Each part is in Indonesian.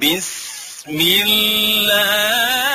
بسم الله.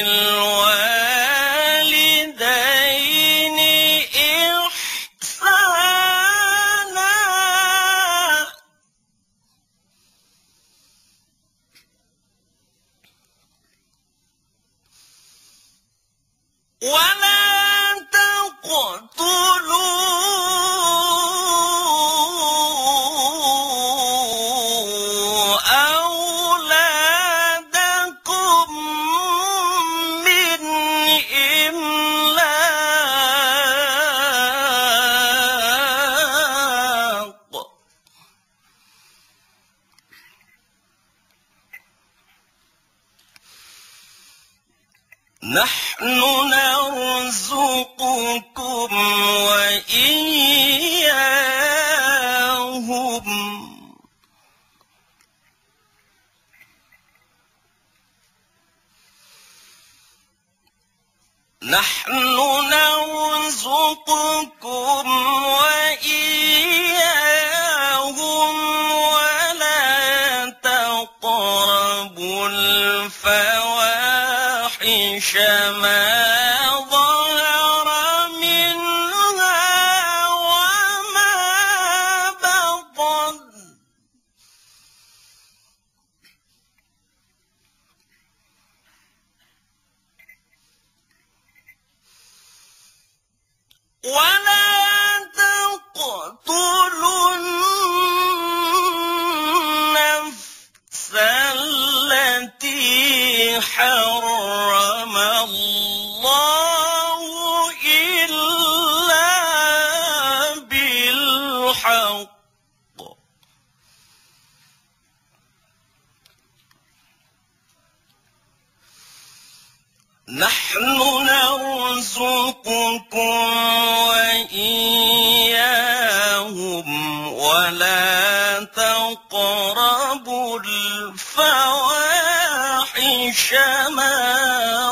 الوحيد يشاء الشمال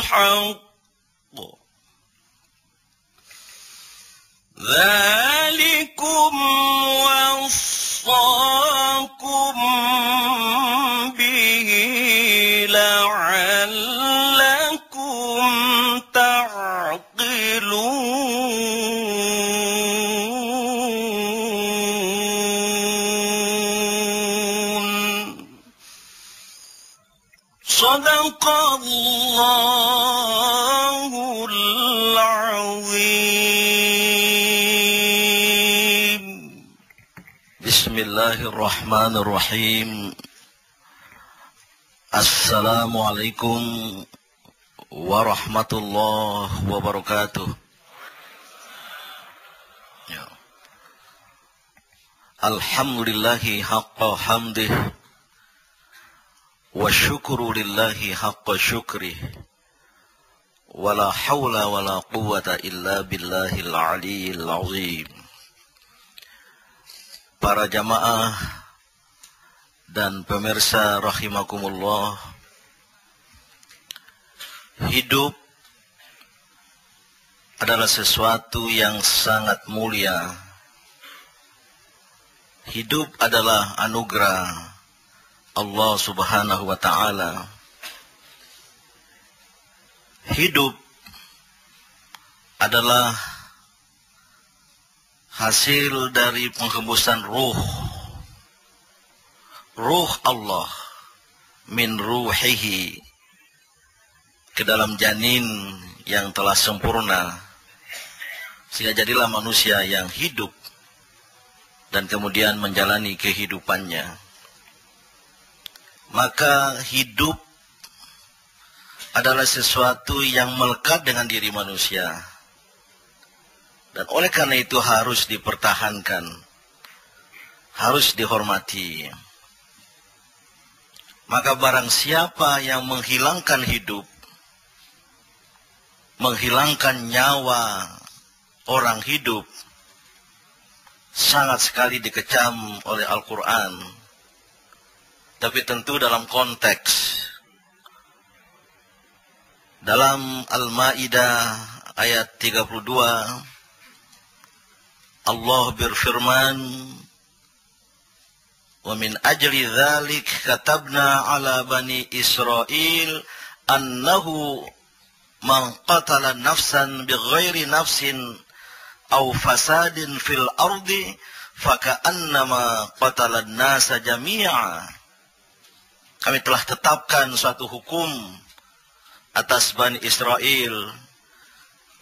الحق ذلك الله العظيم. بسم الله الرحمن الرحيم. السلام عليكم ورحمة الله وبركاته. الحمد لله حق حمده. وَالشُّكْرُ لِلَّهِ حَقَّ شُكْرِهِ وَلَا حَوْلَ وَلَا قُوَّةَ إلا بِاللَّهِ الْعَلِيِّ الْعَظِيمِ Para jamaah dan pemirsa rahimakumullah Hidup adalah sesuatu yang sangat mulia. Hidup adalah anugerah. Allah Subhanahu wa taala. Hidup adalah hasil dari penghembusan ruh. Ruh Allah min ruhihi ke dalam janin yang telah sempurna sehingga jadilah manusia yang hidup dan kemudian menjalani kehidupannya. Maka hidup adalah sesuatu yang melekat dengan diri manusia. Dan oleh karena itu harus dipertahankan. Harus dihormati. Maka barang siapa yang menghilangkan hidup, menghilangkan nyawa orang hidup sangat sekali dikecam oleh Al-Quran tapi tentu dalam konteks dalam Al-Maidah ayat 32 Allah berfirman Wa min ajli dhalik katabna ala bani Israel annahu man qatala nafsan bighairi nafsin aw fasadin fil ardi fakannama qatala an-nasa jami'a. Kami telah tetapkan suatu hukum atas Bani Israel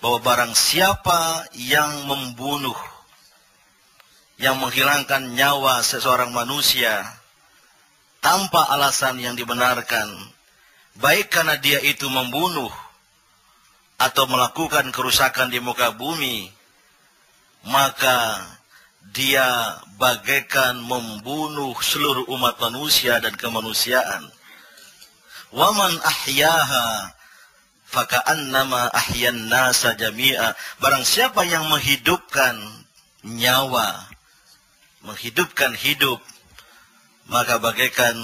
bahwa barang siapa yang membunuh yang menghilangkan nyawa seseorang manusia tanpa alasan yang dibenarkan baik karena dia itu membunuh atau melakukan kerusakan di muka bumi maka dia bagaikan membunuh seluruh umat manusia dan kemanusiaan. Waman ahyaha faka'annama ahyan nasa jami'a. Barang siapa yang menghidupkan nyawa, menghidupkan hidup, maka bagaikan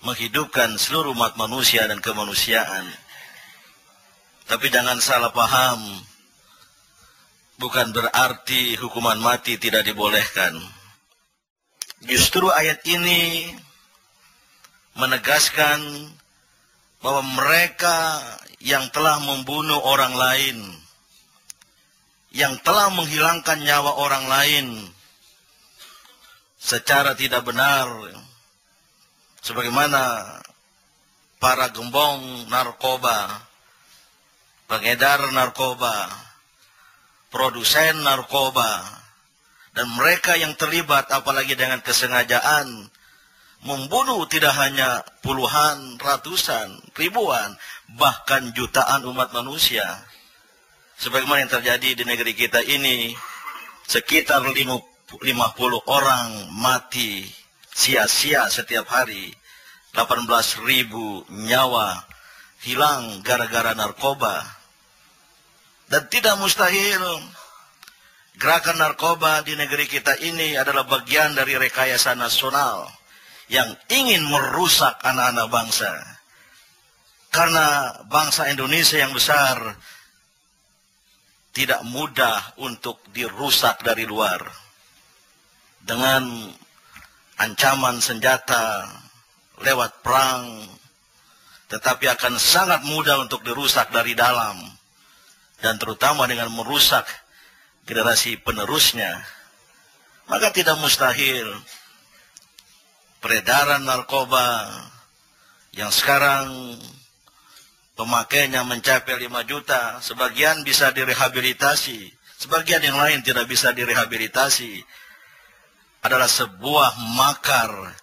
menghidupkan seluruh umat manusia dan kemanusiaan. Tapi jangan salah paham, bukan berarti hukuman mati tidak dibolehkan. Justru ayat ini menegaskan bahwa mereka yang telah membunuh orang lain, yang telah menghilangkan nyawa orang lain secara tidak benar, sebagaimana para gembong narkoba, pengedar narkoba, produsen narkoba, dan mereka yang terlibat apalagi dengan kesengajaan membunuh tidak hanya puluhan, ratusan, ribuan, bahkan jutaan umat manusia. Sebagaimana yang terjadi di negeri kita ini, sekitar 50 orang mati sia-sia setiap hari. 18 ribu nyawa hilang gara-gara narkoba. Dan tidak mustahil gerakan narkoba di negeri kita ini adalah bagian dari rekayasa nasional yang ingin merusak anak-anak bangsa. Karena bangsa Indonesia yang besar tidak mudah untuk dirusak dari luar. Dengan ancaman senjata lewat perang, tetapi akan sangat mudah untuk dirusak dari dalam dan terutama dengan merusak generasi penerusnya, maka tidak mustahil peredaran narkoba yang sekarang pemakainya mencapai 5 juta, sebagian bisa direhabilitasi, sebagian yang lain tidak bisa direhabilitasi, adalah sebuah makar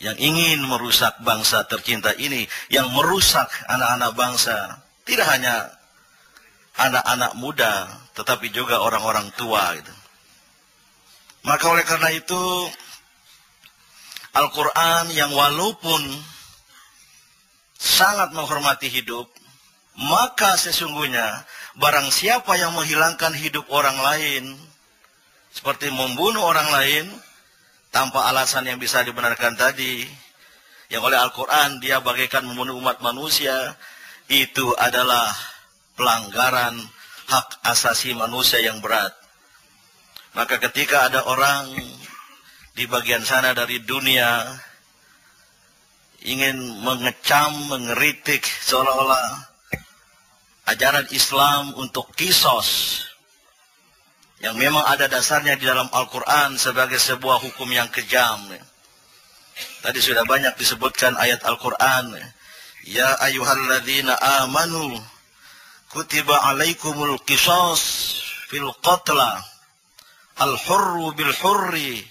yang ingin merusak bangsa tercinta ini, yang merusak anak-anak bangsa, tidak hanya anak-anak muda, tetapi juga orang-orang tua. Gitu. Maka oleh karena itu, Al-Quran yang walaupun sangat menghormati hidup, maka sesungguhnya barang siapa yang menghilangkan hidup orang lain, seperti membunuh orang lain, tanpa alasan yang bisa dibenarkan tadi, yang oleh Al-Quran dia bagaikan membunuh umat manusia, itu adalah pelanggaran hak asasi manusia yang berat. Maka ketika ada orang di bagian sana dari dunia ingin mengecam, mengeritik seolah-olah ajaran Islam untuk kisos yang memang ada dasarnya di dalam Al-Quran sebagai sebuah hukum yang kejam. Tadi sudah banyak disebutkan ayat Al-Quran. Ya ayuhalladzina amanu kutiba alaikumul qisas fil qatla al-hurru bil hurri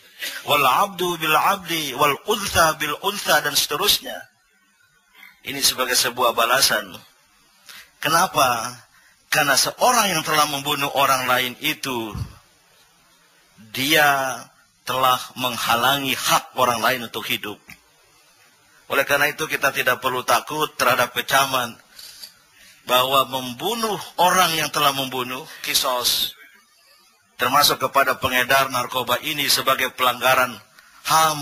wal abdu bil abdi wal untha bil untha dan seterusnya. Ini sebagai sebuah balasan. Kenapa? Karena seorang yang telah membunuh orang lain itu dia telah menghalangi hak orang lain untuk hidup. Oleh karena itu kita tidak perlu takut terhadap kecaman bahwa membunuh orang yang telah membunuh kisos termasuk kepada pengedar narkoba ini sebagai pelanggaran HAM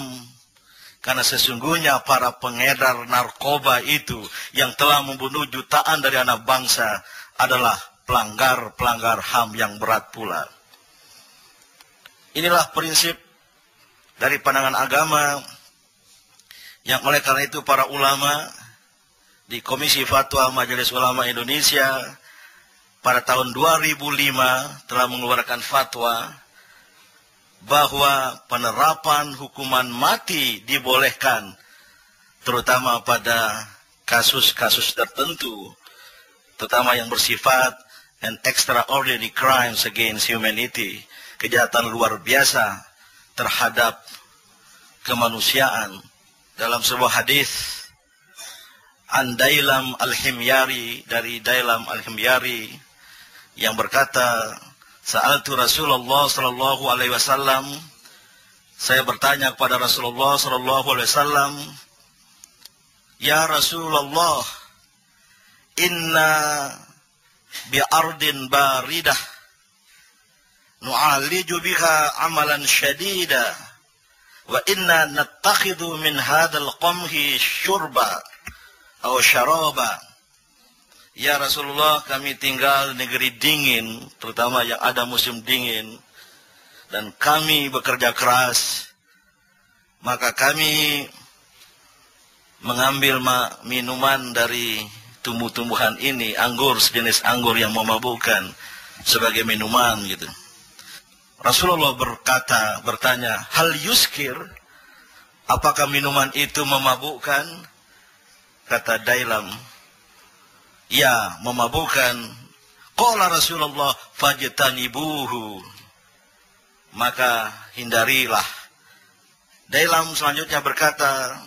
karena sesungguhnya para pengedar narkoba itu yang telah membunuh jutaan dari anak bangsa adalah pelanggar-pelanggar HAM yang berat pula. Inilah prinsip dari pandangan agama yang oleh karena itu para ulama di Komisi Fatwa Majelis Ulama Indonesia pada tahun 2005 telah mengeluarkan fatwa bahwa penerapan hukuman mati dibolehkan terutama pada kasus-kasus tertentu terutama yang bersifat an extraordinary crimes against humanity kejahatan luar biasa terhadap kemanusiaan. Dalam sebuah hadis an Dailam Al-Himyari dari Dailam Al-Himyari yang berkata Sa'altu Rasulullah sallallahu alaihi wasallam. Saya bertanya kepada Rasulullah sallallahu alaihi wasallam Ya Rasulullah inna bi ardin baridah nu'aliju biha amalan syadida wa inna nattakhidhu min hadzal qamhi syurba atau syaraba. Ya Rasulullah, kami tinggal negeri dingin, terutama yang ada musim dingin, dan kami bekerja keras. Maka kami mengambil minuman dari tumbuh-tumbuhan ini, anggur sejenis anggur yang memabukkan sebagai minuman gitu. Rasulullah berkata, bertanya, hal yuskir, apakah minuman itu memabukkan? Kata Dailam, ya memabukkan. Qala Rasulullah fajtanibuhu. Maka hindarilah. Dailam selanjutnya berkata,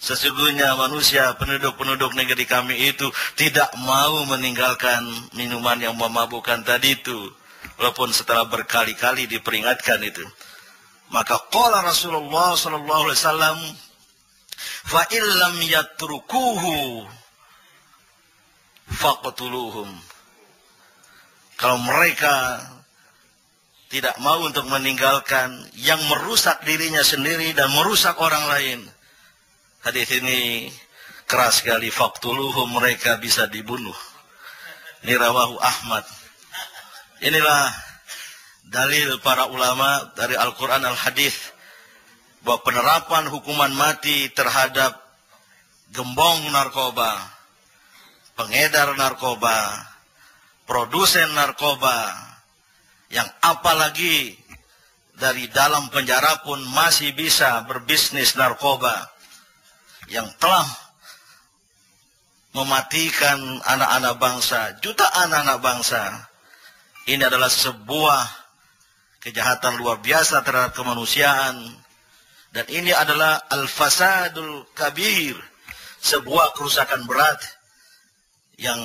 Sesungguhnya manusia penduduk-penduduk negeri kami itu tidak mau meninggalkan minuman yang memabukkan tadi itu. Walaupun setelah berkali-kali diperingatkan itu. Maka qala Rasulullah sallallahu alaihi wasallam fa illam yatrukuhu faqtuluhum. Kalau mereka tidak mau untuk meninggalkan yang merusak dirinya sendiri dan merusak orang lain. Hadis ini keras sekali. Faqtuluhum mereka bisa dibunuh. Ini rawahu Ahmad. Inilah dalil para ulama dari Al-Quran Al-Hadis bahwa penerapan hukuman mati terhadap gembong narkoba, pengedar narkoba, produsen narkoba, yang apalagi dari dalam penjara pun masih bisa berbisnis narkoba, yang telah mematikan anak-anak bangsa, jutaan anak bangsa. Ini adalah sebuah kejahatan luar biasa terhadap kemanusiaan dan ini adalah al-fasadul kabir, sebuah kerusakan berat yang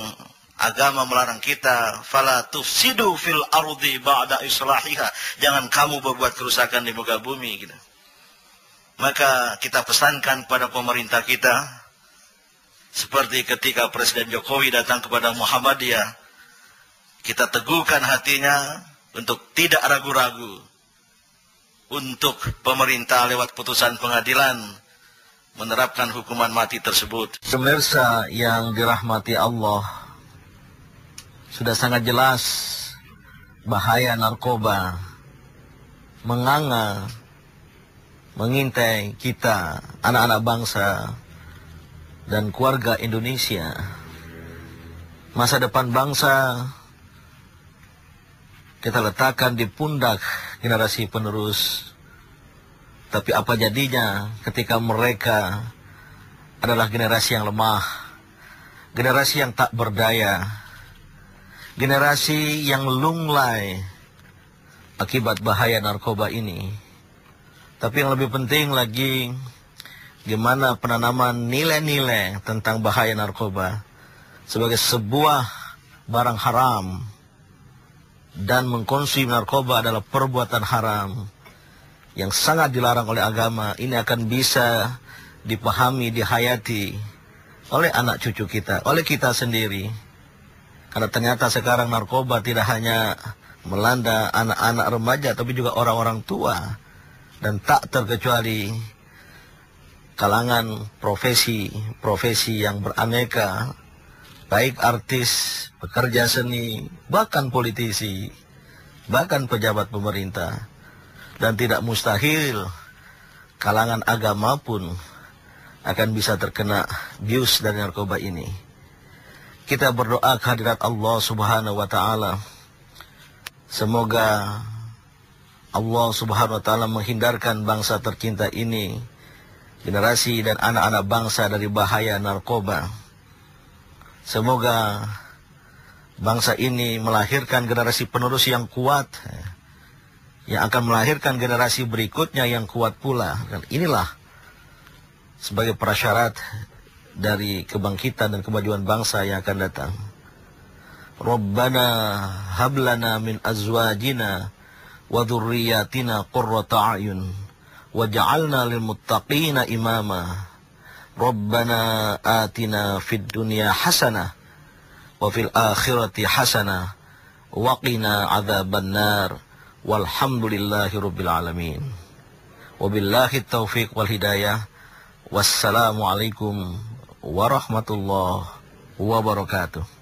agama melarang kita fala tufsidu fil ardi ba'da islahiha. Jangan kamu berbuat kerusakan di muka bumi gitu. Maka kita pesankan pada pemerintah kita seperti ketika Presiden Jokowi datang kepada Muhammadiyah kita teguhkan hatinya untuk tidak ragu-ragu untuk pemerintah lewat putusan pengadilan menerapkan hukuman mati tersebut. Pemirsa yang dirahmati Allah, sudah sangat jelas bahaya narkoba menganga mengintai kita, anak-anak bangsa dan keluarga Indonesia. Masa depan bangsa kita letakkan di pundak generasi penerus. Tapi apa jadinya ketika mereka adalah generasi yang lemah, generasi yang tak berdaya, generasi yang lunglai akibat bahaya narkoba ini. Tapi yang lebih penting lagi, gimana penanaman nilai-nilai tentang bahaya narkoba sebagai sebuah barang haram dan mengkonsumsi narkoba adalah perbuatan haram yang sangat dilarang oleh agama, ini akan bisa dipahami, dihayati oleh anak cucu kita, oleh kita sendiri. Karena ternyata sekarang narkoba tidak hanya melanda anak-anak remaja, tapi juga orang-orang tua. Dan tak terkecuali kalangan profesi-profesi yang beraneka, baik artis, pekerja seni, bahkan politisi, bahkan pejabat pemerintah. Dan tidak mustahil kalangan agama pun akan bisa terkena bius dari narkoba ini. Kita berdoa kehadirat Allah Subhanahu wa taala. Semoga Allah Subhanahu wa taala menghindarkan bangsa tercinta ini, generasi dan anak-anak bangsa dari bahaya narkoba. Semoga bangsa ini melahirkan generasi penerus yang kuat yang akan melahirkan generasi berikutnya yang kuat pula dan inilah sebagai prasyarat dari kebangkitan dan kemajuan bangsa yang akan datang. Rabbana hablana min azwajina wa dhurriyyatina qurrata waj'alna lil muttaqina imama. Rabbana atina fid dunya hasanah wa fil akhirati hasanah wa qina adzaban nar walhamdulillahi rabbil alamin. Wabillahi taufiq wal hidayah. Wassalamualaikum warahmatullahi wabarakatuh.